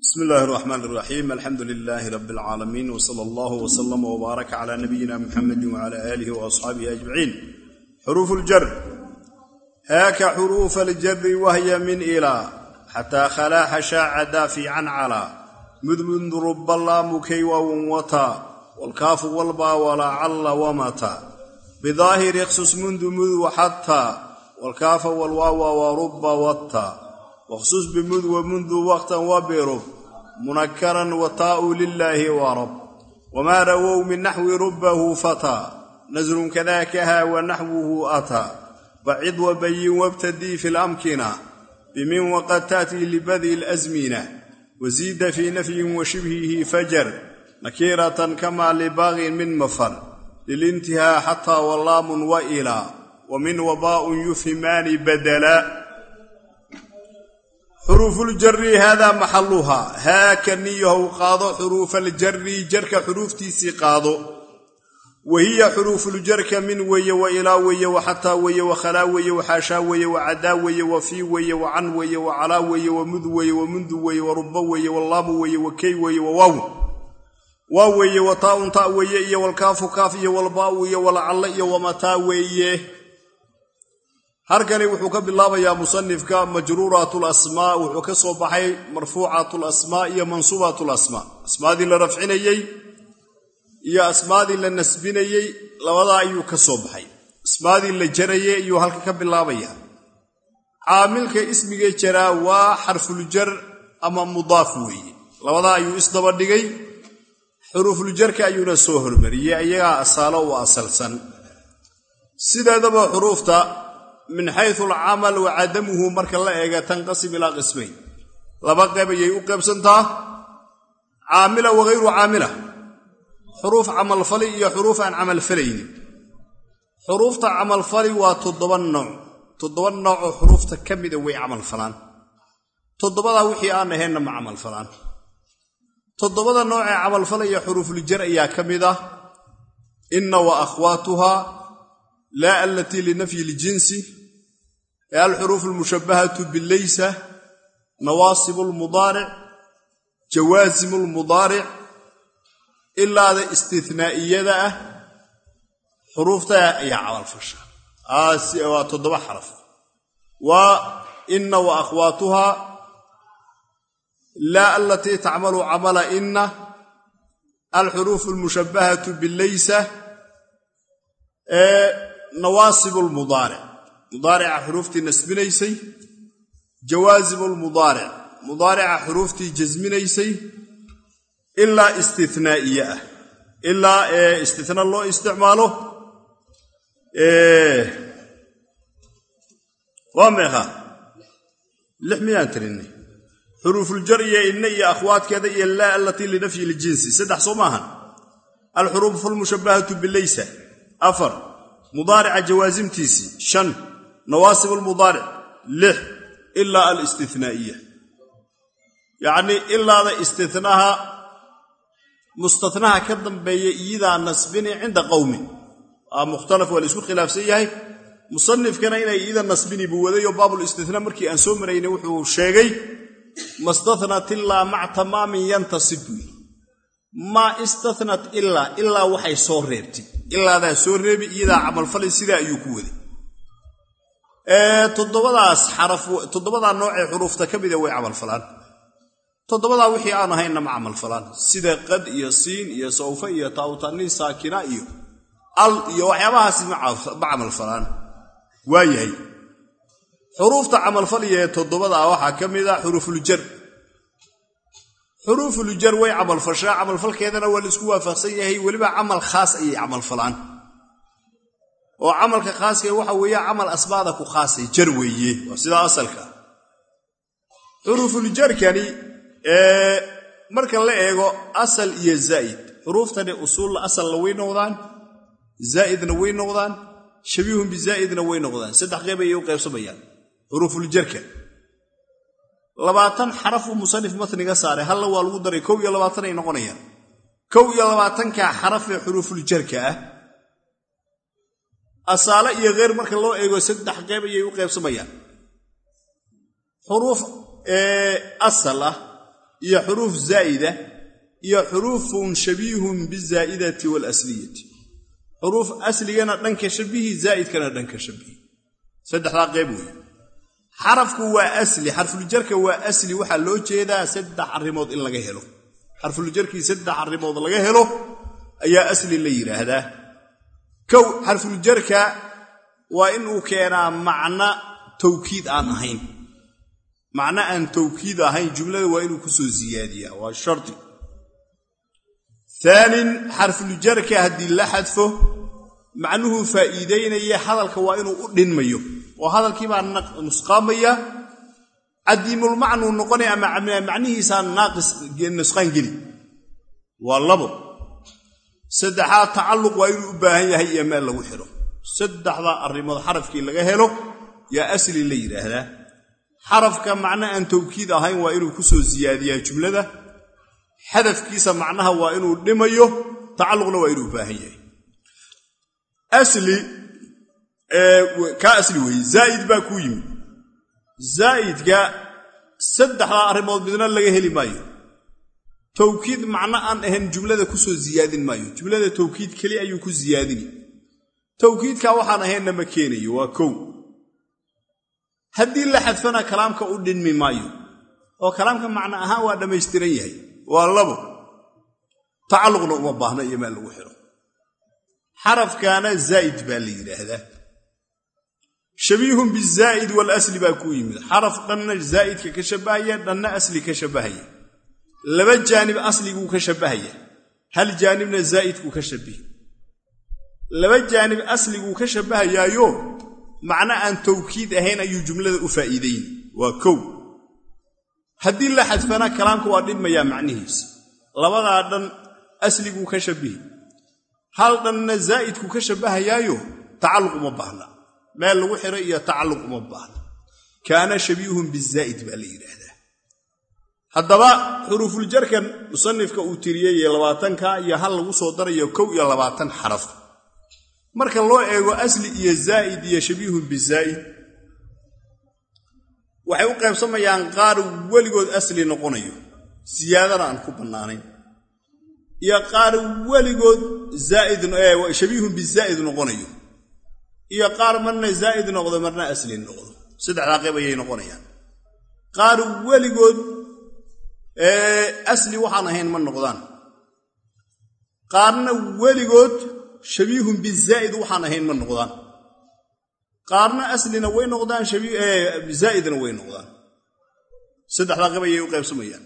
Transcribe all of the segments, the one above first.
bismi illaahi raxmaan iraxiim alxamdu lilaahi rabi alcaalamiin wsala allahu wslama wbaaraka cala nabiyina muxamedi wcala aalihi waasxaabihi ajmaciin xuruufu ljar haaka xuruufa aljari wahya min ilaa xataa khalaaxa shaaca daafi can calaa mudmud rubalaamuukay waawun wataa walkaafu walbaa walacalla wamata bidaahiri khsus mundu mud waxataa walkaafa walwaawa waruba watta wakhsus bimud wamundu waqtan wabirub munakaran wataa'u lilaahi warab wamaa rawow min naxwi rubbahu fataa nasrun kadakaha wa naxwuhu ataa bacid wabayin wabtadii fi lamkina bimin waqad ta'tii libad'i lasmina wasiida fii nafyin wa shibhihi fajar. Nakiratan kama libaaqin min mafar. Lilintihaa xataa walaamun wa ilaa wa min wabaa'un yufhimaani badala xuruufuljari haadaa maxaluhaa haaka niyahow qaado xuruufaaljari jarka xuruuftiisii qaado wa hiya xuruufuljarka min weeye wa ilaa weeye wa xataa weeye wa khalaa weeye wa xaashaa weeye wa cadaa weeye wa fii weeye wa can weeye wa calaa weeye wa mud weeye wa mundu weeye wa ruba weeye walaamu weeye wa key weeye wa waaw waa weeye wa taa'un ta' weeye iyo walkaafu kaaf iyo walbaa'u iyo walacalla iyo wamataa weeye halkani wuxuu ka bilaabayaa musanifka majruuraat lasmaa wuxuu ka soo baxay marfuucaat lasmaa iyo mansuubaat lasmaa asmaadii la rafcinayey iyo asmaadii la nasbinayey labadaa ayuu ka soo baxay. Asmaadii la jarayey ayuu halka ka bilaabaya caamilka ismiga jaraa waa xarfuljar ama mudaaf weeye. Labadaa ayuu isdaba dhigay xuruufuljarka ayuuna soo hormariyey ayagaa asaalo u asalsan sideedaba xuruufta min xayu alcamal wa cadamuhu marka la eega tanqasim ilaa qismayn. Laba qayb ayay u qaybsantaa caamila wahayru caamila. Xuruuf camalfali iyo xuruuf aan camalfalaynin xuruufta camalfali waa toddoba nooc. Toddoba nooc oo xuruufta ka mida way camalfalaan toddobadaa wixii aan ahaynna ma camalfalaan toddobada nooc ee camalfalaya xuruufuljar ayaa ka mid ah inna wa akhwaatuha laa alatii linafyi ljinsi alxuruuf almushabbahatu bileysa nawaasibu lmudaaric jawaasimu lmudaaric ilaada istinaa'iyada ah xuruufta ayaa camalfasha waa toddoba xaraf. Waa inna wa akhwaatuha laa alatii tacmalu camala inna alxuruuf almushabbahatu bileysa ee nawaasibu lmudaaric mudaarica xuruuftii nasbinaysay jawaasimu lmudaaric mudaarica xuruuftii jasminaysay ilaa istinaa'iye ah ilaa ee istina loo isticmaalo waa meeqa lix miyaan tirinay xuruufuljar iyo inna iyo akhwaadkeeda iyo laa alatii linafyi ljinsi saddex soo maahan alxuruufu almushabbahatu bileysa afar nawaasib almudaaric lix ilaa alistinaaiya yacnii ilaada istinaha mustanaha ka dambeeya iyadaa nasbini cinda qowmin mukhtalaf waa la isku khilaafsan yahay. Musanifkana inay iyada nasbini buu wadayoo baabulistitnaa markii aan soo maraynay wuxuu sheegay mastathnat ilaa mac tamaamin yantasib buu yidhi maa istathnat ilaa ilaa waxay soo reebtay. Ilaadaa soo reebi iyadaa camalfalay sidaa ayuu ku waday toddobadaas xaraf toddobadaa noocee xuruufta ka mida way camalfalaan toddobadaa wixii aan ahaynna ma camalfalaan sida qad iyo siin iyo sawfa iyo taawtanii saakina iyo al iyo waxyaabahaasi ma camalfalaan waayahay. Xuruufta camalfaliya ee toddobadaa waxaa ka mid a xuruufuljar xuruufuljar way camalfashaa camalfalkeedana waa la isku waafaqsan yahay weliba camal khaas ayay camalfalaan oo camalka khaaska waxa weeye camal asbaada ku khaasay jar weeye. Waa sidaa asalka. Xuruufuljarkani marka la eego asal iyo zaa'id xuruuftani usuulla asalna way noqdaan zaa'idna way noqdaan shabiihun bizaa'idna way noqdaan. Saddex qeyb ayay u qaybsamayaan. Xuruufuljarka labaatan xarafuu musanif matniga saaray halla waa lagu daray kow iyo labaatan ay noqonayaan. Kow iyo labaatankaa xaraf ee xuruufuljarka ah asaale iyo kheyr marka loo eego saddex qeyb ayay u qaybsamayaan xuruuf asal ah iyo xuruuf zaa'ida iyo xuruufun shabiihun bizaa'idati waalasliyati xuruuf asligana dhanka shabihi zaa'idkana dhanka shabihi saddexdaa qeyb weeye xarafku waa asli xarfuljarka waa asli waxaa loo jeedaa saddex arrimood in laga helo. Xarfuljarkii saddex arrimood laga helo ayaa asli la yidhaahdaa kow xarfuljarka waa inuu keenaa macno tawkiid aan ahayn. Macno aan tawkiid ahayn jumlada waa inuu ku soo waa shardi aanin xarfuljarka haddii la xadfo macnuhu faa'iidaynaya hadalka waa inuu u dhinmayo. Oo hadalkiibaa nusqaamaya cadiimulmacnuu noqonaya ama macnihiisaa naaqis nusqaan geli. Waa labo saddexaad tacalluq waa inuu u baahan yahay iyo meel lagu xidho saddexdaa arrimood xarafkii laga helo yaa asli la yidhaahdaa. Xarafka macno aan tawkiid ahayn waa inuu ku soo siyaadiyaa jumlada. Xadafkiisa macnaha waa inuu dhimayo tacalluqna waa inuu u baahan yahay. Kaa asli weeye zaa'id baa kuu yimid. Zaa'idka saddexdaa arrimood midna laga heli maayo tawkiid macno aan ahayn jumlada ku soo siyaadin maayo. Jumlada tawkiid keli ayuu ku siyaadini tawkiidkaa waxaan ahaynna ma keenayo waa kow. Haddii la xadfana kalaamka u dhinmi maayo oo kalaamka macno ahaan waa dhammaystiran yahay waa labo. Tacalluqna uma baahna iyo meel lagu xidho xarafkaana zaa'id baa la yidhaahdaa. Shabiihun bizaa'id walasli baa kuu yimid. Xaraf dhanna zaa'idka ka shabbahaya dhanna asli ka shabbahaya laba jaanib asliguu ka shabbahaya. Hal jaanibna zaa'idkuu ka shabihi laba jaanib asliguu ka shabbahayaayo macno aan tawkiid ahayn ayuu jumlada u faa'iidayn. Waa kow. Haddii la xadfana kalaamka waa dhibmayaa macnihiisa. Labadaa dhan asliguu ka shabihi hal dhanna zaa'idkuu ka shabbahayaayo tacalluq uma baahna. Meel lagu xidho iyo tacalluq uma baahna. Kaana shabiihun bizaa'id baa la yidhaahdaa haddaba xuruufuljarkan musanifka uu tiriyey labaatanka iyo hal lagu soo darayo kow iyo labaatan xaraf. Marka loo eego asli iyo zaa'id iyo shabiihun bizaa'id waxay u qaybsamayaan qaar weligood asli noqonayo. Siyaadana aan ku bannaanayn. Iyo qaar weligood shabiihun bizaa'id noqonayo. Iyo qaar marna zaa'id noqdo marna asli noqdo. Saddexdaa qayb ayay noqonayaan. Qaar weligood asli waxaan ahayn ma noqdaan. Qaarna weligood shabiihun bizaa'id waxaan ahayn ma noqdaan. Qaarna aslina way noqdaan zaa'idna way noqdaan. Saddexdaa qayb ayay u qaybsamayaan.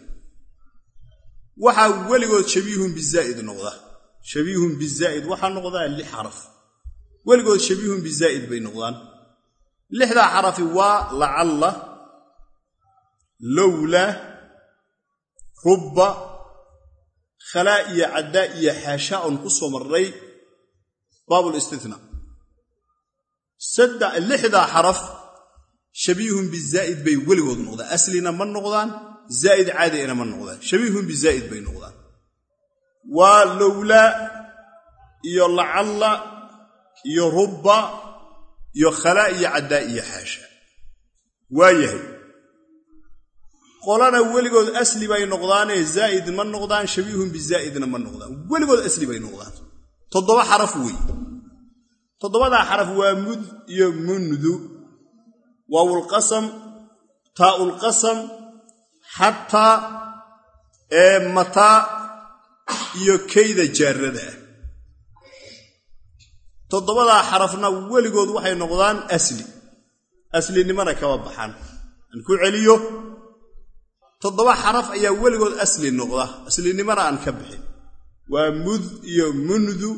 Waxaa weligood shabiihun bizaa'id noqda. Shabiihun bizaa'id waxaa noqdaa lix xaraf. Weligood shabiihun bizaa'id bay noqdaan. Lixdaa xarafi waa lacalla lowla rubba khalaa iyo caddaa iyo xaashaa'un ku soo marray baabulistitna lixdaa xaraf shabiihun bizaa'id bay weligood noqdaan. Aslina ma noqdaan zaa'id caadigana ma noqdaan. Shabiihun bizaa'id bay noqdaan. Waa lowla iyo lacalla iyo rubba iyo khalaa iyo caddaa iyo xaasha waa yahay qolana weligood asli bay noqdaanee zaa'id ma noqdaan shabiihun bizaa'idna ma noqdaan. Weligood asli bay noqdaan. Toddoba xaraf wey toddobadaa xaraf waa mud iyo mundu. Waawulqasam taa'ulqasam xataa ee mataa iyo kayda jaarada ah toddobadaa xarafna weligood waxay noqdaan asli. Aslinimana kama baxaan. Aan ku celiyo toddoba xaraf ayaa weligood asli noqda aslinimana aan ka bixin. Waa mud iyo mundu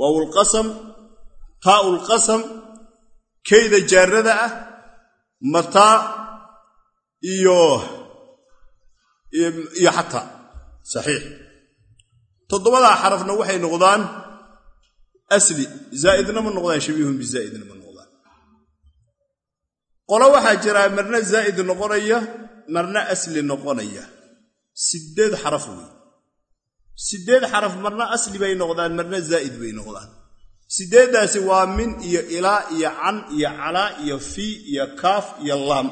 waawulqasam taa'ulqasam kayda jaarada ah mataa iyo xataa saxiix. Toddobadaa xarafna waxay noqdaan asli zaa'idna ma noqdaan shabiihun bizaa'idna ma noqdaan. Qolo waxaa jiraa marna zaa'id noqonaya marna asli noqonaya. Siddeed xaraf wey siddeed xaraf marna asli bay noqdaan marna zaa'id bay noqdaan. Siddeeddaasi waa min iyo ilaa iyo can iyo calaa iyo fii iyo kaaf iyo laam.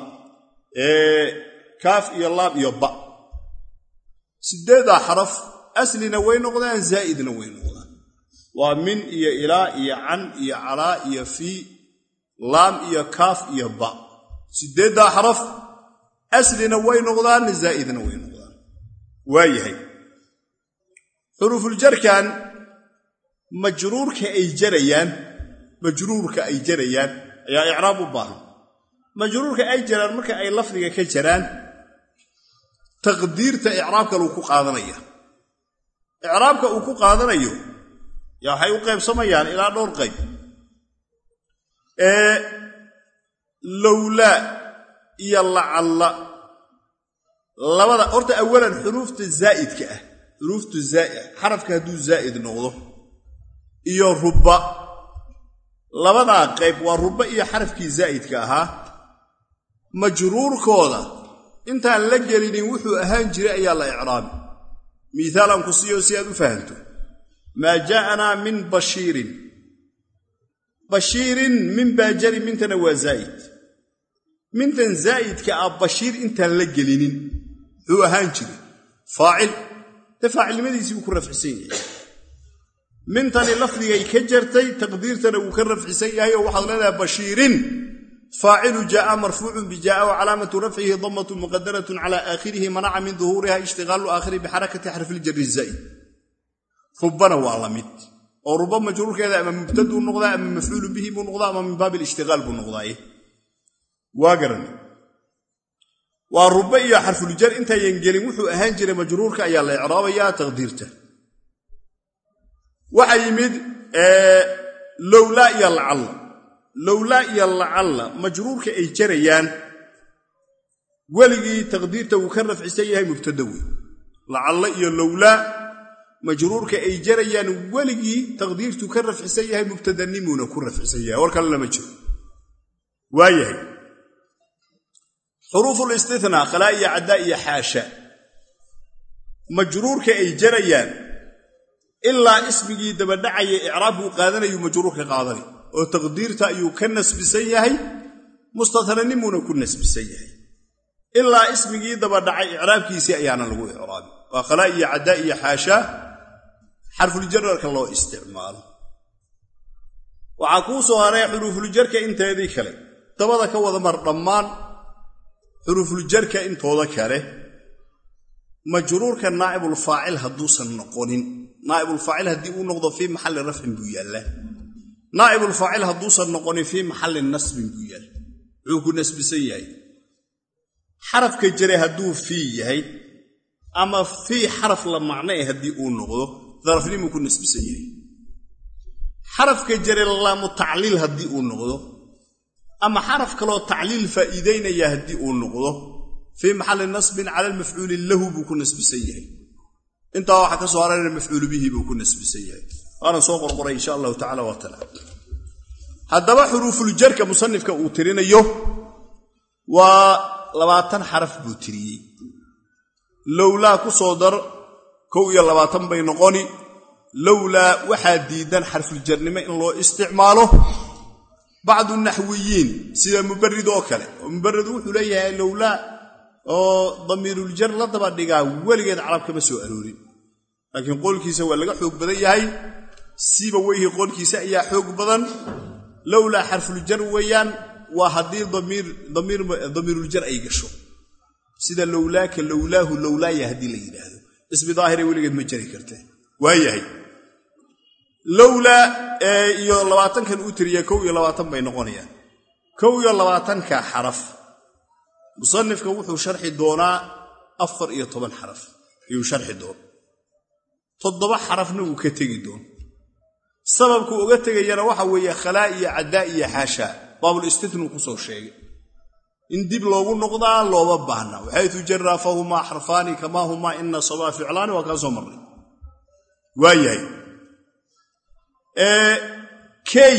Kaaf iyo laam iyo ba. Sideeddaa xaraf aslina way noqdaan zaa'idna way noqdaan. Waa min iyo ilaa iyo can iyo calaa iyo fii laam iyo kaaf iyo ba. Sideeddaa xaraf aslina way noqdaan zaa'idna way noqdaan waa yahay xuruufuljarkan majruurka ay jarayaan majruurka ay jarayaan ayaa icraab u baahan majruurka ay jaraan marka ay lafdiga ka jaraan taqdiirta icraabka lagu ku qaadanaya icraabka uu ku qaadanayo yaa waxay u qaybsamayaan ilaa dhowr qayb lowlaa iyo lacalla. Labada horta awalan xuruufta zaa'idka ah xuruuftu xarafka hadduu zaa'id noqdo iyo rubba. Labadaa qayb waa rubba iyo xarafkii zaa'idka ahaa. Majruurkooda intaan la gelinin wuxuu ahaan jiray ayaa la icraabi miithaalan ku siiyo si aad u fahamto. Maa jaa'anaa min bashiirin. Bashiirin min baajari mintana waa zaa'id mintan zaa'idka ah bashiir intaan la gelinin wuxuu ahaan jiray. Faacil de faacilnimadiisii buu ku rafcisan yahay. Mintani lafdigay ka jartay taqdiirtana wuu ka rafcisan yahay oo waxaad leedahay bashiirin faacilu jaaa marfuucun bijaa wa calaamatu rafcihi damatu muqadaratun cala aakhirihi manaca min duhuuriha ishtigaalu aakhiri bixarakati xarfiljarri zaa'id rubbana waa la mid oo ruba majruurkeeda ama mubtaduu noqdaa ama mafcuulu bihi buu min baabi noqdaaye waa garan. Waa ruba iyo xarfuljar intayan gelin wuxuu ahaan jiray majruurka ayaa la icraabayaa taqdiirta. Waxaa yimid lowlaa iyo lacalla. Lowlaa iyo lacalla majruurka ay jarayaan. Weligii taqdiirta wuu ka rafcisan yahay mubtada wey lacalla iyo lowlaa majruurka ay jarayaan weligii taqdiirtu ka rafcisan yahay mubtadanimuuna ku rafcisan yahay. War kale lama jiro. Waayahay xuruufulistithnaa khalaa iyo caddaa iyo xaasha. Majruurka ay jarayaan ilaa ismigii dabadhacaya icraabkuu qaadanayu majruurka qaadanay. Oo taqdiirta ayuu ka nasbisan yahay mustathnanimuuna ku nasbisan yahay. Ilaa ismigii dabadhacay icraabkiisii ayaana lagu icraabi. Waa khalaa iyo caddaa iyo xaashaa xarfuljararka loo isticmaalo. Waxaa kuu soo haray xuruufuljarka inteedii kale. Dabada ka wada mar dhammaan xuruufuljarka intooda kale majruurka naa'ibulfaacil hadduusan noqonin. Naa'ibulfaacil haddii uu noqdo fii maxalli rafcin buu yaallaa naa'ibulfaacil hadduusan noqonin fii maxalli nasbin buu yaalla. Wuxuu ku nasbisan yahay. Xarafka jare hadduu fii yahay ama fii xaraf la macnee haddii uu noqdo darafnimuu ku nasbisan yahay. Xarafka jare laamu tacliil haddii uu noqdo ama xaraf kaloo tacliil faa'iidaynaya haddii uu noqdo fii maxalli nasbin cala almafcuuli lahu buu ku nasbisan yahay. Intaa waxaa ka soo harayna mafcuulu bihi buu ku nasbisan yahay. Waana soo qorqoray insha allahu tacala. Waa haddaba xuruufuljarka musanifka uu tirinayo waa labaatan xaraf buu tiriyey. Lowlaa ku soo dar kow iyo labaatan bay noqoni. Lowlaa waxaa diidan xarfuljarnimo in loo isticmaalo bacdu naxwiyiin sida mubarid oo kale. Oo mubarid wuxuu leeyahay lowlaa oo damiiruljar la daba dhigaa weligeed carab kama soo aroorin. Laakiin qoolkiisa waa laga xoog badan yahay. Siiba weyhi qoolkiisa ayaa xoog badan. Lowlaa xarfuljar weeyaan waa haddii damiiruljar ay gasho. Sida lowlaaka lowlaahu lowlaaya haddii la yidhaahdo. Ismi daahire weligeed ma jari karta waayahay lowlaa iyo labaatankan u tiriya kow iyo labaatan bay noqonayaan. Kow iyo labaatanka xaraf. Musanifka wuxuu sharxi doonaa afar iyo toban xaraf. Ayuu sharxi doona toddoba xarafna wuu ka tegi doona sababku uga tegayana waxa weeye khalaa iyo caddaa iyo xaashaa baabulistitnuu ku soo sheegay. In dib loogu noqdaa looma baahna. Waxaytu jaraa fahumaa xarfaani kamaa humaa ina sabaa ficlaani waa kaa soo marnay. Waayahay key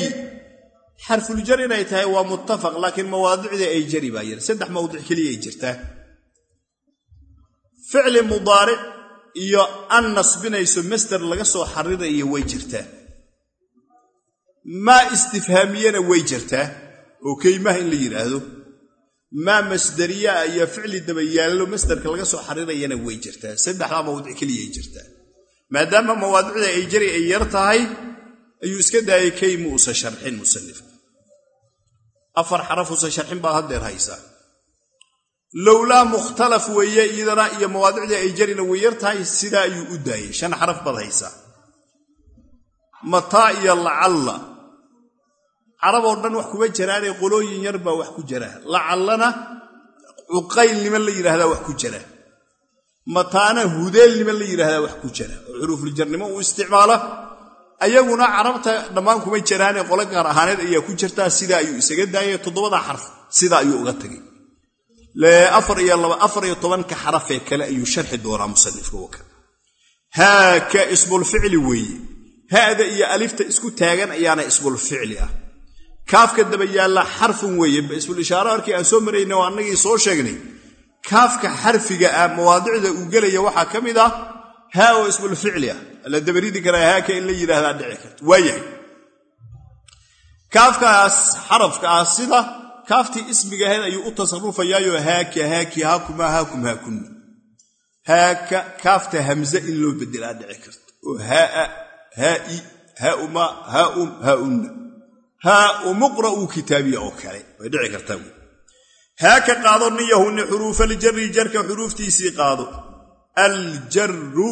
xarfuljar inay tahay waa muttafaq laakiin mawaadicdii ay jari baa yar. Saddex mawdic keliya ay jirtaa ficli mudaaric iyo an nasbinayso master laga soo xarirayo way jirtaa maa istifhaamiyana way jirtaa oo keymaha in la yidhaahdo maa masdariyaa iyo ficli dabayaallo masdarka laga soo xariirayana way jirtaa saddexdaa mawdic keliyay jirtaa maadaama mawaadicda ay jari ay yar tahay ayuu iska daayay kay mu usa sharxin musanifka afar xaraf usa sharxin baad haddeer haysaa lowlaa mukhtalaf weeye iyadana iyo mawaadicdii ay jarina way yar tahay sidaa ayuu u daayay. Shan xaraf baad haysaa mataa iyo lacalla. Carab oo dhan wax kuma jiraanee qolooyin yar baa wax ku jira lacallana cuqayl niman la yidhaahdaa wax ku jira mataana hudeel niman la yidhaahdaa wax ku jira oo xuruufuljarnimo uu isticmaala ayaguna carabta dhammaan kuma jiraanee qolo gaar ahaaneed ayaa ku jirtaa sidaa ayuu isaga daayay toddobada xarf sidaa ayuu uga tagay afar iyo tobanka xarafee kale ayuu sharxi doonaa musanifka haaka ismulficli weeye. Ha'da iyo alifta isku taagan ayaana ismulficli ah. Kaafka daba yaalla xarfun weeye ismulishaara markii aan soo marayna oo annagii soo sheegnay. Kaafka xarfiga ah mawaadicda uu gelaya waxaa ka mid ah haa oo ismulficli ah la dabaridi karaa haaka in la yidhaahdaa dhici karto waayahay kaafkaas xarafka ah sida kaaftii ismiga ahayd ayuu u tasarufayaayo haaka haaki haakuma haakum haakunna haaka kaafta hamze in loo bedelaa dhici karto oo haaa haai haauma haaum haaunna haa umuqra'uu kitaabiya oo kale. Way dhici kartaa wy haaka qaado niyahunni xuruufaljari jarka xuruuftiisii qaado. Aljaru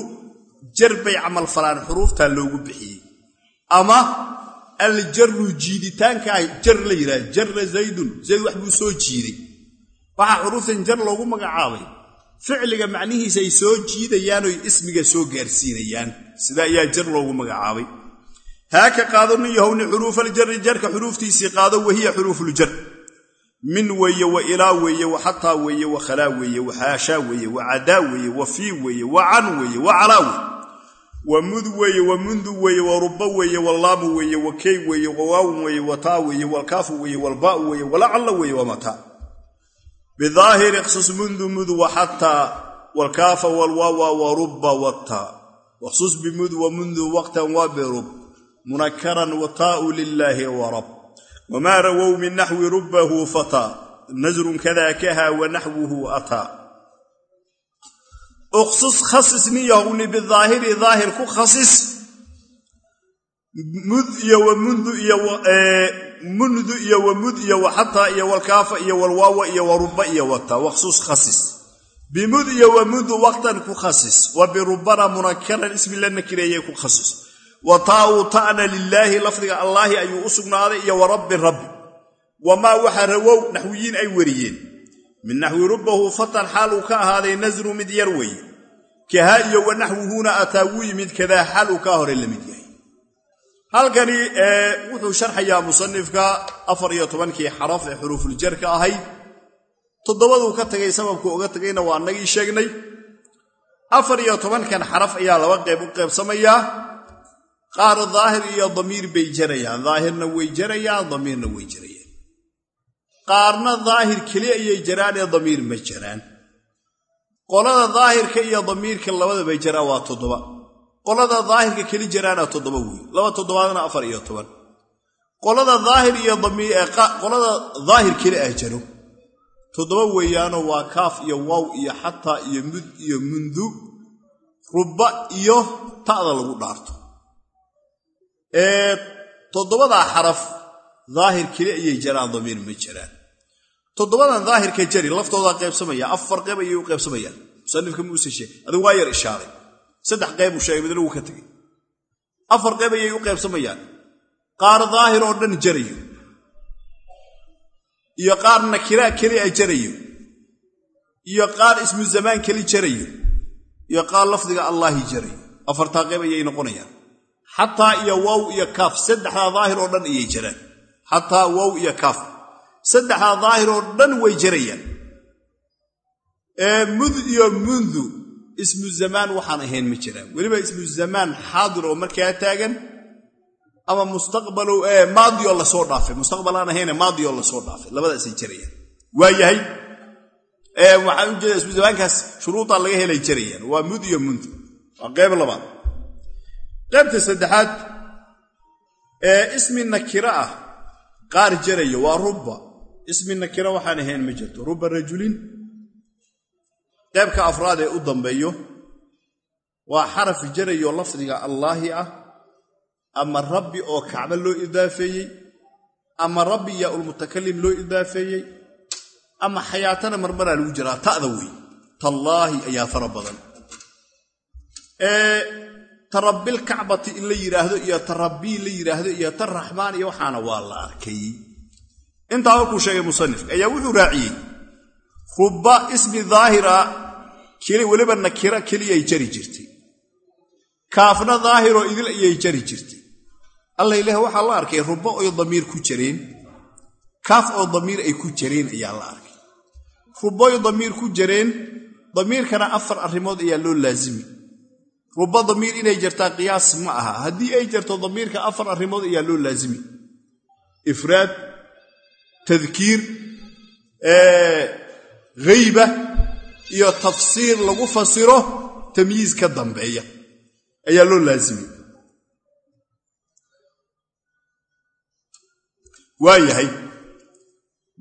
jar bay camal falaan xuruuftaa loogu bixiyey. Ama aljaru jiiditaankaa jar la yidhaha jarra zaydun zayd wax buu soo jiiday. Waxaa xuruuftan jar loogu magacaabay. Ficliga macnihiisay soo jiidayaanoy ismiga soo gaarsiinayaan. Sida ayaa jar loogu magacaabay. Haaka qaado nin yahowni xuruufaljari jarka xuruuftiisii qaado wahiya xuruufuljar min weeye wa ilaa weeye wa xataa weeye wa khalaa weeye wa xaashaa weeye wa cadaa weeye wa fii weeye wa can weeye wa calaa weeye wa mud weeye wa mundu weeye wa ruba weeye walaamu weeye wa key weeye wawaawun weeye wa taa weeye walkaafu weeye walbaau weeye walacalla weeye wamataa bidaahiri ikhsus mundu mud wa xataa walkaafa walwaawa wa ruba wataa wakhsus bimud wa mundu waqtan wa birub munakaran wataau lilaahi warab wamaa rawow min naxwi rubbahu fataa nasrun kadakaha wa naxwuhu ataa ukhsus khasis niyahowni bidaahiri daahir ku khasis mud iyo wa mundu iyo mundu iyo wa mud iyo wa xataa iyo walkaafa iyo walwaawa iyo wa ruba iyo wata wakhsus khasis bimud iyo wa mundu waqtan ku khasis wa birubana munakaran ismi la nakireeyey ku khasis wa taa'u ta'na lilaahi lafdiga allaahi ayuu u sugnaaday iyo wa rabbi rabbi. Wamaa waxa rawow naxwiyiin ay weriyeen. Min naxwi rubbahu fatan xaal uu ka ahaaday nasru mid yar weeye. Kahaa iyo wa naxwuhuna ataa wuu yimid kadaa xaal uu kaa hore la mid yahay. Halkani wuxuu sharxayaa musanifka afar iyo tobankii xaraf ee xuruufuljarka ahayd toddobaduu ka tagay sababku uga tagayna waa nagii sheegnay. Afar xaraf ayaa laba qeyb u qaybsamayaa qaar daahir iyo damiir bay jarayaan. Daahirna way jarayaan damiirna way jarayaan. Qaarna daahir keli ayay jaraan ee damiir ma jaraan. Qolada daahirka iyo damiirka labada bay jaraan waa toddoba. Qolada daahirka keli jaraana toddoba weeye laba toddobaadna afar iyo toban. Qolada daahir iyo qolada daahir keli ah jaro. Toddoba weeyaanoo waa kaaf iyo waaw iyo xataa iyo mud iyo mundu. Rubba iyo ta'da lagu dhaarto toddobadaa xaraf daahir keli ayay jaraan damiir ma jaraan toddobadan daahirka jari laftoodaa qaybsamaya afar qayb ayay u qaybsamayaan musanifka muuse sheeg adigu waa yar ishaaray. Saddex qayb uu sheegay midna wuu ka tegey afar qayb ayay u qaybsamayaan qaar daahir oo dhan jarayo. Iyo qaar nakiraa keli a jarayo. Iyo qaar ismu zamaan keli jarayo. Iyo qaar lafdiga allaahi jarayo. Afartaa qayb ayay noqonayaan xataa iyo wow iyo kaaf saddexdaa daahir oo dhan ayay jaraan xataa wow iyo kaaf. Saddexdaa daahir oo dhan way jarayaan ee mud iyo mundu ismu zamaan waxaan ahayn ma jiraan. Weliba ismu zamaan xaadir oo markaa taagan ama mustaqbalow ee maadioo la soo dhaafay. Mustaqbal aan ahayne maadioo la soo dhaafay. Labadaasay jarayaan waa yahay waxaan u jeeda ismu zamaankaas shuruudaa laga helay jarayaan waa mud iyo mundu. Waa qayb labaad qaybta saddexaad ee ismi nakiro ah qaar jaraya waa rubba. Ismi nakira waxaan ahayn ma jirto. Ruba rajulin qaybka afraad ee u dambeeyo waa xaraf jarayo lafdiga allaahi ah ama rabbi oo kacbo loo idaafeeyey ama rabbi yaa ulmutakalim loo idaafeeyey ama xayaatana marmaraa lagu jiraa ta'da wey tallaahi ayaa fara badan tarabbilkacbati in la yidhaahdo iyo tarabbii la yidhaahdo iyo tarraxmaan iyo waxaana waa la arkay. Intaa markuu sheegay musanifka ayaa wuxuu raaciyey ruba ismi daahira weliba nakira keliyay jari jirtay. Kaafna daahiroo idil ayay jari jirtay. Alla ilaah waxaa la arkay ruba oy damiir ku jareen kaaf oo damiir ay ku jareen ayaa la arkay. Ruboy damiir ku jareen damiirkana afar arrimood ayaa loo laazimi ruba damiir inay jartaa qiyaas ma aha. Haddii ay jarto damiirka afar arrimood ayaa loo laazimi. Ifraad tadkiir hayba iyo tafsiir lagu fasiro tamyiiz ka dambeeya ayaa loo laazimi. Waa yahay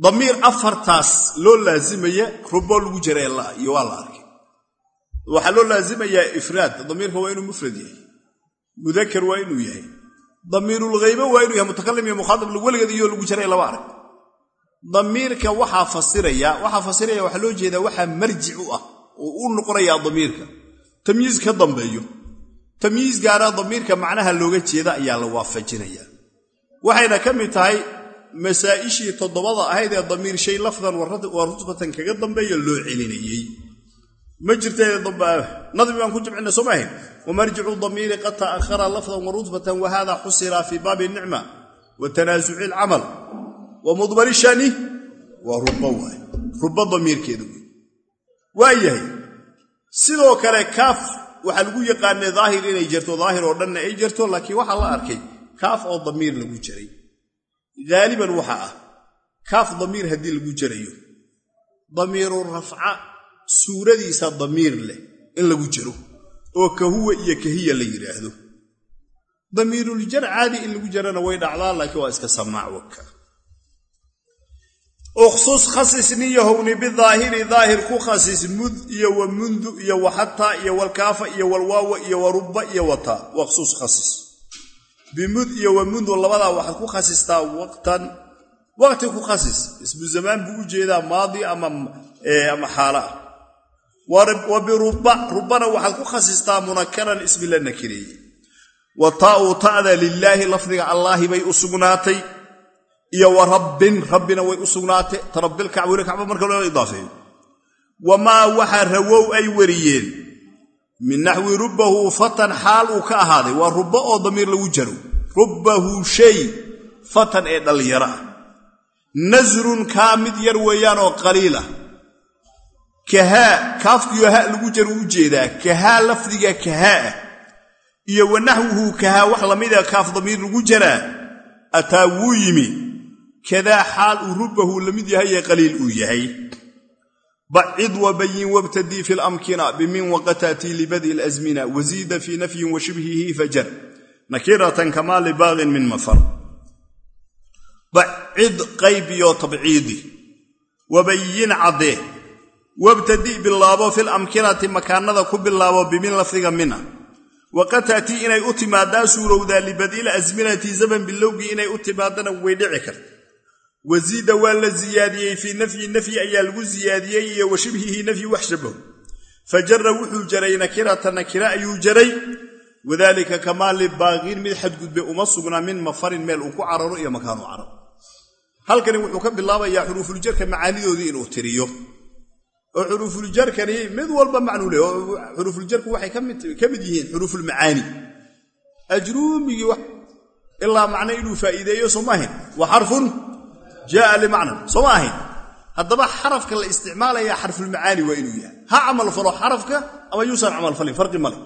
damiir afartaas loo laazimaya rubo lagu jara iyo waa la arkay waxaa loo laazimayaa ifraad. Damiirka waa inuu mufrad yahay. Mudakar waa inuu yahay. Damiirulghaybe waa inuu yahay mutakalim iyo mukhaatab weligeed iyo lagu jaray laba arag. Damiirka waxaa fasiraya waxaa fasiraya waxaa loo jeedaa waxaa marjic u ah oo u noqonayaa damiirka. Tamyiiz ka dambeeyo. Tamyiiz gaara damiirka macnaha looga jeeda ayaa la waafajinaya waxayna ka mid tahay masaa'ishii toddobada ahayd ee damiir shay lafdan waa rutbatan kaga dambeeya loo celinayey ma jirtanadmi baan ku jimcina soo maahayn wamarjicu damiiri qad ta'ahara lafdan wa rutbatan wa hada xusira fii baabi nicma wa tanaasuci alcamal wa mudmari shani waa ruba waay. Ruba damiirkeedu. Wey waa yahay sidoo kale kaaf waxaa lagu yaqaanay daahir inay jirto daahir oo dhanna ay jirto laakiin waxaa la arkay kaaf oo damiir lagu jaray. Haaliban waxa ah kaaf damiir haddii lagu jarayo. Damiiru rafca suuradiisa damiir leh in lagu jaro oo kahuwa iyo kahiya la yidhaahdo damiiruljar caadi in lagu jarana way dhacdaa laakiin waa iska samaac waka ukhsus khasis niyahowni bidaahiri daahir ku khasis mud iyo wa mundu iyo wa xataa iyo walkaafa iyo walwaawa iyo wa rubba iyo wataa wakhsus khasis. Bimud iyo wa mundu labadaa waxaad ku khasistaa waqtan waqti ku khasis. Ismu zamaan buu u jeedaa maadi ama xaala. ah wa biruba rubana waxaad ku khasistaa munakaran ismi la wa taau ta'da lilaahi lafdiga allaahi bay u sugnaatay. Iyo wa rabbin rabbina way u sugnaatay. Tarabilkacba weli kacba marka loo idaafeeyo wamaa waxa rawow ay wariyeen min naxwi rubbahu fatan xaal uu ka ahaaday. Waa rubba oo damiir lagu jaro. Rubbahu shay fatan ee dhallinyaro ah nasrun kaa mid yar weeyaanoo qaliilah kahaa kaafkiyo ha lagu jaro u jeedaa. Kahaa lafdiga kahaa ah. Iyo wa naxwuhu kahaa wax lamida kaaf damiir lagu jaraa. Ataa wuu yimi. Kadaa xaal uu rubbahu la mid yahay ee qaliil uu yahay. Bacid wabayin wabtadii fi lamkina bimin waqatatii libad'i lasmina waziida fii nafyin wa shibhihi fajar nakiratan kamaa libaaqin min mafar bacid qaybiyo tabciidi. Wabayin caddee wabtadi bilaabo fil amkinati makaanada ku bilaabo bimin lafdiga mina. Waqad taatii inay u timaadaa suurowdaa libad'il asminati zaman bilowgii inay u timaadana way dhici karta. Wasiida waa la ziyaadiyey fii nafyi nafyi ayaa lagu ziyaadiyey iyo wa shibhihi nafyi wax shabahu. Fajara wuxuu jaray nakirata nakira ayuu jaray. Wadaalika kamaa libaaqin mid xadgudbe uma sugnaa min mafarin meel uu ku cararo iyo makaanu cararo. Halkani wuxuu ka bilaabayaa xuruufuljarka macaanidoodii inuu tiriyo oo xuruufuljarkani mid walba macnuu leh oo xuruufuljarku waxay ka mid yihiin xuruufulmacaani ajruumigii ilaa macno inuu faa'iideeyo sooma ahayn? Wa xarfun jaaa limacnan soo ma ahayn? Haddaba xarafka la isticmaalaya xarfulmacaani waa inuu yahay. Ha camal falo xarafka ama yuusan camal falin farqi male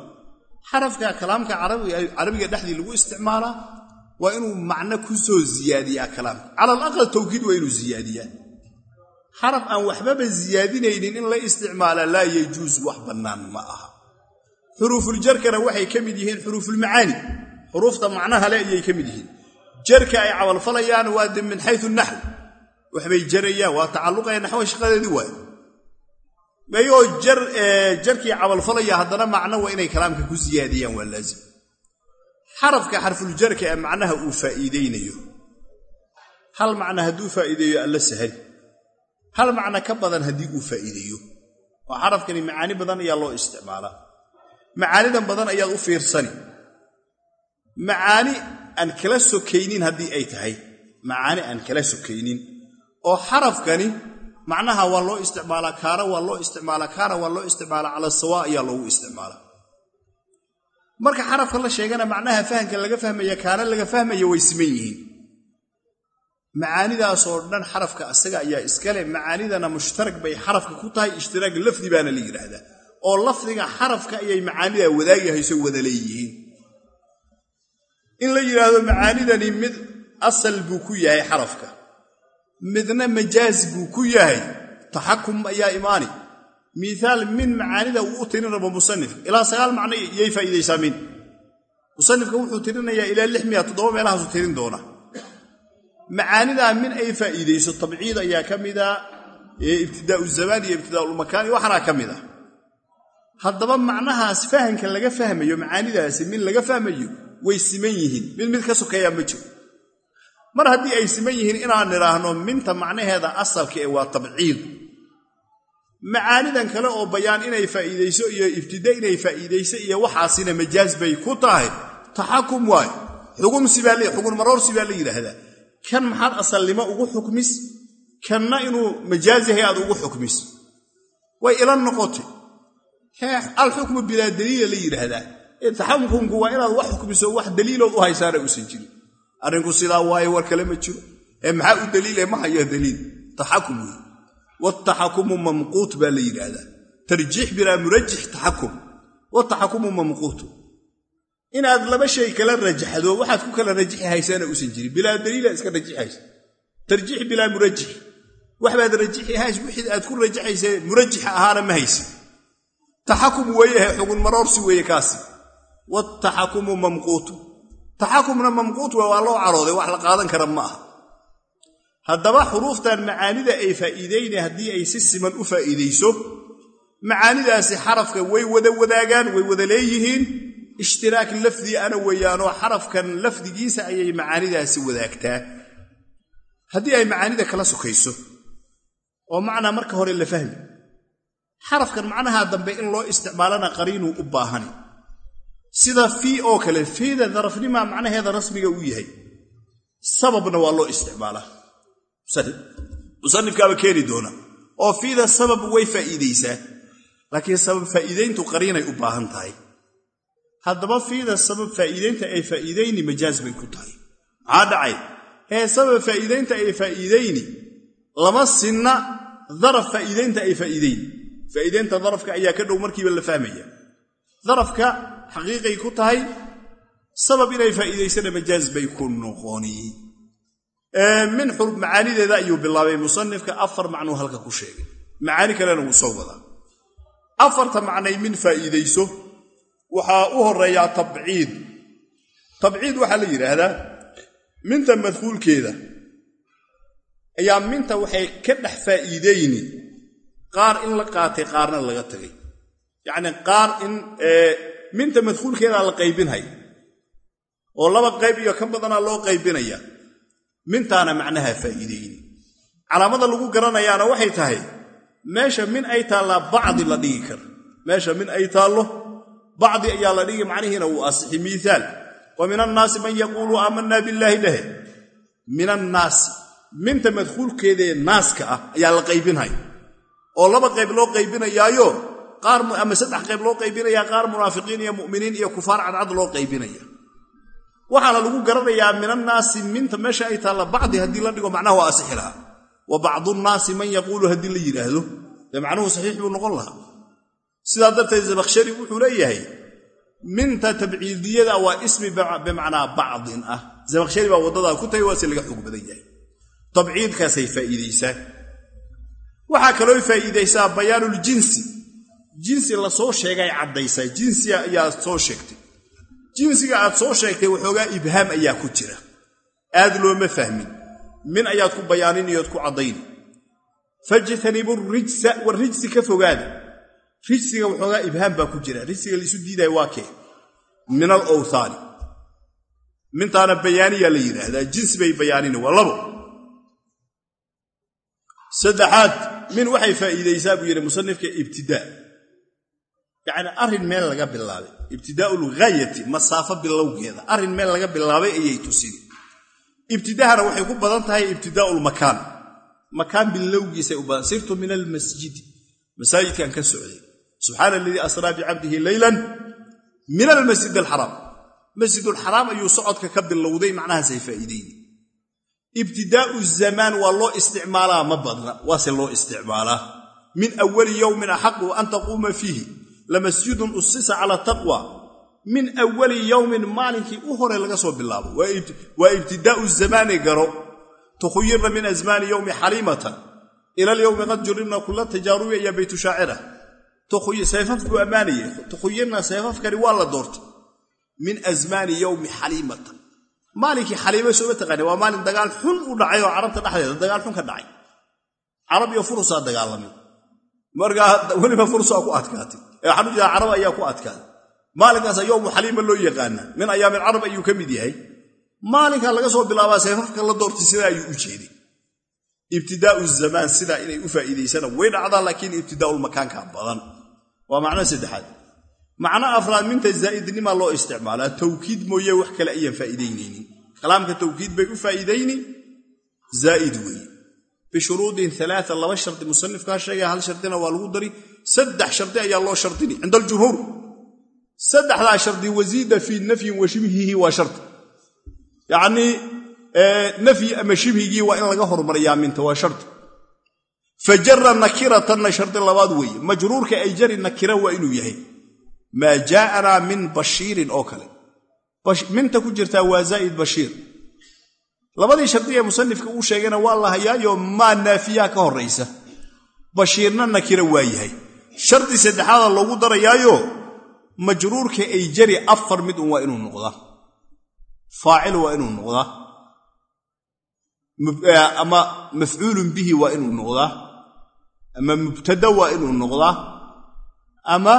xarafka kalaamka carabiga dhexdii lagu isticmaalaa waa inuu macno ku soo ziyaadiyaa kalaamka. Cala alaqal tawkiid waa inuu ziyaadiyaa xaraf aan waxbaba ziyaadinaynin in la isticmaalaa laa yajuus wax bannaan ma aha. Xuruufuljarkana waxay ka mid yihiin xuruufulmacaani xuruufta macnaha le ayay ka mid yihiin. Jarka ay camalfalayaan waa de min xayu naxw. Waxbay jarayaan waa tacalluqaya naxwa shaqadeedii waay mayoo jar jarkii camalfalaya haddana macno waa inay kalaamka ku siyaadiyaan waa laazim. Xarafka xarfuljarka ee macnaha uu faa'iidaynayo. Hal hal macno ka badan haddii uu faa'iideeyo? Oo xarafkani macaani badan ayaa loo isticmaalaa macaanidan badan ayaad u fiirsani. Macaani aan kala sokaynin haddii ay tahay. Macaani aan kala sokaynin. Oo xarafkani macnaha waa loo isticmaalaa kaana waa loo isticmaalaa kaana waa loo isticmaalaa cala ayaa loogu isticmaalaa marka xarafka la sheegana macnaha fahamka laga fahmaya kaana laga fahmaya way siman yihiin macaanidaasoo dhan xarafka asaga ayaa iskale macaanidana mushtarak bay xarafka ku tahay ishtiraak lafdi baana la yidhaahdaa. Oo lafdiga xarafka ayay macaanidaa wadaagahayso wada leeyihiin. In la yidhaahdo macaanidani mid asal buu ku yahay xarafka midna majaaz buu ku yahay taxakum ayaa imaani. Miaal min macaanida uu u tirin rabo musanifka ilaa sagaal macno iyay faa'iidaysaa min. Musanifka wuxuu tirinayaa ilaa meelahaasu tirin doona macaanidaa min ay faa'iidayso tabciid ayaa ka mida ibtidaau zamaan iyo ibtidaa'ulmakaan iyo waxanaa ka mid a haddaba macnahaas fahamka laga fahmayo macaanidaasi min laga fahmayo way siman yihiin. Mid mid ka sokeeyaa ma jiro. Mar haddii ay siman yihiin inaan nidhaahno minta macnaheeda asalka ee waa tabciid. Macaanidan kale oo bayaan inay faa'iidayso iyo ibtida inay faa'iidayso iyo waxaasina majaaz bay ku tahay. Taxakum xugumsibaa xugun maroorsi baa la yidhaahdaa kan maxaad asalnimo ugu xukmis kanna inuu majaaz yahay aad ugu xukmis. Way ila noqotay alxukmu bilaa daliila la yidhaahdaa. Taxakumku waa inaad wax xukmiso wax daliilood u haysaana uusan jirin. Arrinku sidaa waaye war kale ma jiro. Ee maxaa u daliile ma hayo daliil? Taxakum wey wataxakumu mamquut baa la yidhaahdaa. Tarjiix bilaa murajix taxakum. Wataxakumu mamquutu inaad laba shay kala rajaxdo waxaad ku kala rajixi haysaana uusan jirin. Bilaa daliila iska rajixaysa tarjiix bilaa murajix. Waxbaad rajixi hays wixii aad ku rajaxaysa murajixa ahaana ma haysin taxakum weeyahe xugun maroorsi weeye kaasi. Wataxakumu mamquutu. Taxakumna mamquut waa loo carooday wax la qaadan kara ma aha. Haddaba xuruuftan macaanida ay faa'iidayna haddii ay si siman u faa'iidayso macaanidaasi xarafka way wada wadaagaan way wada leeyihiin ishtiraak lafdi ana weeyaanoo xarafkan lafdigiisa ayay macaanidaasi wadaagtaa. Haddii ay macaanida kala sokayso oo macnaa marka hore la fahmi xarafkan macnaha dambe in loo isticmaalana qariinuu u baahani. Sida fii oo kale fiida darafnimaa macnaheeda rasmiga uu yahay. Sababna waa loo isticmaalaa musanifkaaba keeni doona. Oo fiida sabab way faa'iidaysaa. Laakiin sabab faa'iidayntu qariinay u baahan tahay haddaba fiida sabab faa'iidaynta ay faa'iidayni majaaz bay ku tahay. Maxaa dhacay? Ee sabab faa'iidaynta ay faa'iidayni lama sinna daraf faa'iidaynta ay faa'iidayni. Faa'iidaynta darafka ayaa ka dhow markiiba la fahmaya. Darafka xaqiiqay ku tahay sabab inay faa'iidaysana majaaz bay ku noqoni. Min xurub macaanideeda ayuu bilaabay musanifka afar macnuu halka ku sheegay. Macaani kalena wuu soo wadaa. Afarta macnay min faa'iidayso waxaa u horeeyaa tabciid. Tabciid waxaa la yidhaahdaa minta madkuulkeeda ayaa minta waxay ka dhex faa'iidayni. Qaar in la qaatay qaarna laga tagay. Yacnii qaar in minta madkuulkeedaa la qaybinhay oo laba qayb iyo ka badanaa loo qaybinaya mintaana macnaha faa'iidayni. Calaamada lagu garanayaana waxay tahay meesha min ay taallaa bacdi la dhigi kara meesha min ay taallo bacdi ayaa la dhigi macnihiina wuu asixi miiaal wa min annaasi man yaquulu aamanaa billaahi dhahe min annaasi minta madkuulkeedaee naaska ah ayaa la qaybinhay oo laba qayb loo qaybinayaayo ama saddex qayb loo qaybinayaa qaar munaafiqiin iyo mu'miniin iyo kufaar cadcad loo qaybinaya waxaana lagu garanayaa min annaasi minta meesha ay taalla bacdi haddii la dhigo macnaha waa asixi lahaa. Wa bacduunnaasi man yaquulu haddii la yidhaahdo. Dee macnuhu saxiix buu noqon lahaa sidaa darteed zabakhshari wuxuu leeyahay minta tabciidiyada waa ismi bimacnaa bacdin ah. Zabakhshari baa waddadaa ku tahay waase laga xoog badan yahay. Tabciidkaasay faa'iidaysaa. Waxaa kaloo faa'iidaysaa bayaanuljinsi jinsi. La soo sheegay caddaysaa jinsiga ayaa soo sheegtay. Jinsiga aad soo sheegtay waxoogaa ibhaam ayaa ku jira. Aad looma fahmin. Min ayaad ku bayaaninayood ku caddayni fajtanibu rijsa war rijsi ka fogaada rijsiga waxoogaa ibhaam baa ku jira. Rijsiga laisu diidaya waa kee? Min alowthaani mintaana bayaaniyaa la yidhaahdaa. Jinsi bay bayaanina waa labo. Saddexaad min waxay faa'iidaysaa buu yidhi musanifka ibtidaa yacni arrin meel laga bilaabay. Ibtidaa'u lghaayati masaafo bilowgeeda. Arrin meel laga bilaabay ayay tusin. Ibtidahana waxay ku badan tahay ibtidaa'u makaan. Bilowgiisay u badan. Sirtu min almasjidi masaajidkan ka socday subxaana aladii asraa bicabdihi leylan min almasjid alxaraam masjidulxaraam ayuu socodka ka bilowday macnahaasay faa'iideyni ibtidaa'u zamaan waa loo isticmaalaa ma badna waase loo isticmaalaa. Min awali yowmin axaqu an taquuma fiihi lamasjidun usisa cala taqwa. Min awali yowmin maalinkii u hore laga soo bilaabo waa ibtidaa'u zamaani garo. Tukhuyirna min asmaani yowmi xaliimatan. Ila alyowmi qad juribna kula tajaarubi ayaa sayfaf buu ammaanayay tukhuyirna sayfafkani waa la doortay min asmaani yowmi xaliimatan maalinkii xaliima sooma taqaani waa maalin dagaal xun u dhacay oo carabta dhexdeeda dagaal xun ka dhacay carab iyo furusaa dagaalamay markaa weliba furusaa ku adkaatay waxaan u jeedaa carab ayaa ku adkaatay maalinkaasa yowmu xaliima loo yaqaana min ayaamil carab ayuu ka mid yahay maalinkaa laga soo bilaabaa seefafka la doortay sidaa ayuu u jeeday ibtidaa'u zamaan sidaa inay u faa'iidaysana way dhacdaa laakiin ibtidaa'ulmakaanka badan waa macno saddexaad. Macno afraad minta zaa'idnimaa loo isticmaalaa. Tawkiid mooye wax kale ayaan faa'iidaynaynin. Kalaamka tawkiid bay u faa'iidayni zaa'id weeye. Bishuruudin alaaa laba shardi musanifkaa sheegaya hal shardina waa lagu dari. Saddex shardi ayaa loo shardini. Cinda aljumhuur saddexdaa shardi wasiida fii nafyin wa shibhihi waa shardi yacnii nafyi ama shibhigii waa in laga hormariyaa minta waa shardi fajara nakiratanna shardi labaad weeye majruurka ay jari nakira waa inuu yahay. Maa jaa'anaa min bashiirin oo kale. Minta ku jirtaa waa zaa'id bashiir. Labadii shardi ee musanifka uu sheegayna waa la hayaayo maa naafiyaa ka horraysa. Bashiirna nakira waa yahay. Shardi saddexaada loogu darayaayo majruurka ay jari afar mid un waa inuu noqdaa. Faacil waa ama mafcuulun bihi waa inuu noqdaa ama mubtada waa inuu noqdaa ama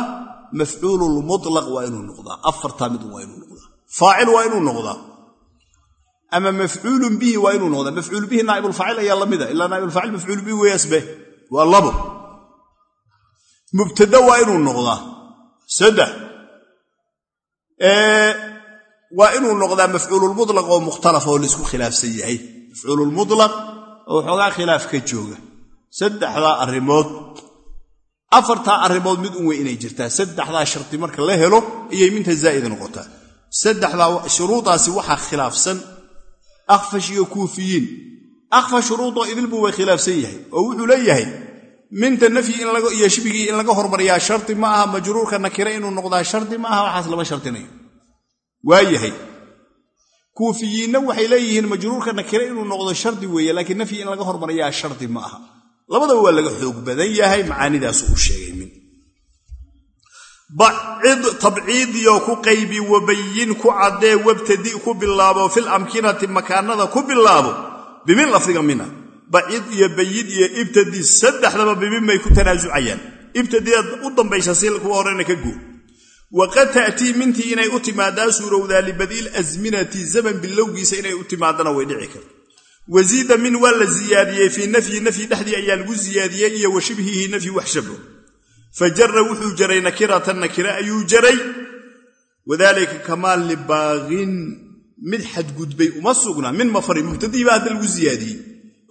mafcuululmutlaq waa inuu noqdaa. Afartaa mid waa inuu noqdaa. Faacil waa inuu noqdaa. Ama mafcuulun bihi waa inuu noqdaa. Mafcuul bihi naa'ibulfaacil ayaa la mida ilaa naa'ibulfaacil mafcuul bihi weyaasbe waa labo. Mubtada waa inuu noqdaa. Saddex. Waa inuu noqdaa mafcuululmutlaq oo mukhtalaf oo la isku khilaafsan yahay. Mafcuululmutlaq oo waxoogaa khilaaf ka jooga saddexdaa arrimood. Afartaa arrimood mid un wey inay jirtaa. Saddexdaa sharti marka la helo ayay minta zaa'ida noqotaa. Saddexdaa shuruudaasi waxaa khilaafsan. Akhfash iyo kuufiyiin akhfash shuruudoo idilbu way khilaafsan yahay oo wuxuu leeyahay minta nafyi iyo shibigii in laga hormariyaa shardi ma aha majruurka nakire inuu noqdaa shardi ma aha waxaas lama shardinayo waayahay kuufiyiinna waxay leeyihiin majruurka nakire inuu noqdo shardi weeye laakiin nafyi in laga hormariyaa shardi ma aha labadaba waa laga xoog badan yahay macaanidaasu u sheegay min bacid tabciidiyo ku qaybi wabayin ku caddee wabtadi ku bilaabo fil amkinati makaanada ku bilaabo bimin lafdiga mina. Bacid iyo bayin iyo ibtadi saddexdaba bimin bay ku tanaasucayaan ibtadidaad u dambaysa si kuwa horena ka guur. Waqad ta'tii mintii inay u timaadaa suurowdaa libadiil asminati zaman bilowgiisa inay u timaadana way dhici karta wasiida min waa la ziyaadiyey fii nafyi nafyi dhexdii ayaa lagu ziyaadiyey iyo wa shibhihi nafyi wax shabo fa jara wuxuu jaray nakiratan nakira ayuu jaray wadaalika kamaal libaaqin mid xadgudbay uma sugna min mafari mubtadii baa hadda lagu ziyaadiyey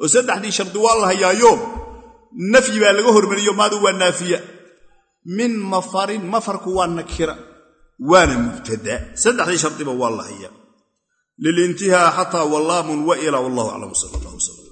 oo saddexdii shardi waa la hayaayo nafyi baa laga hormariyo maadu waa naafiya min mafarin mafarku waa nakira waana mubtada saddexdii shardiba waa la hayaa lilintihaa xataa wallaamun wa ila wallahu aclam sal allah wslam